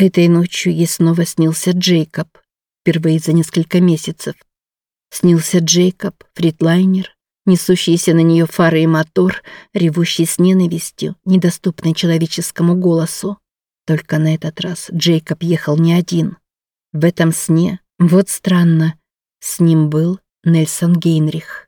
Этой ночью ей снова снился Джейкоб, впервые за несколько месяцев. Снился Джейкоб, фритлайнер, несущийся на нее фары и мотор, ревущий с ненавистью, недоступной человеческому голосу. Только на этот раз Джейкоб ехал не один. В этом сне, вот странно, с ним был Нельсон Гейнрих.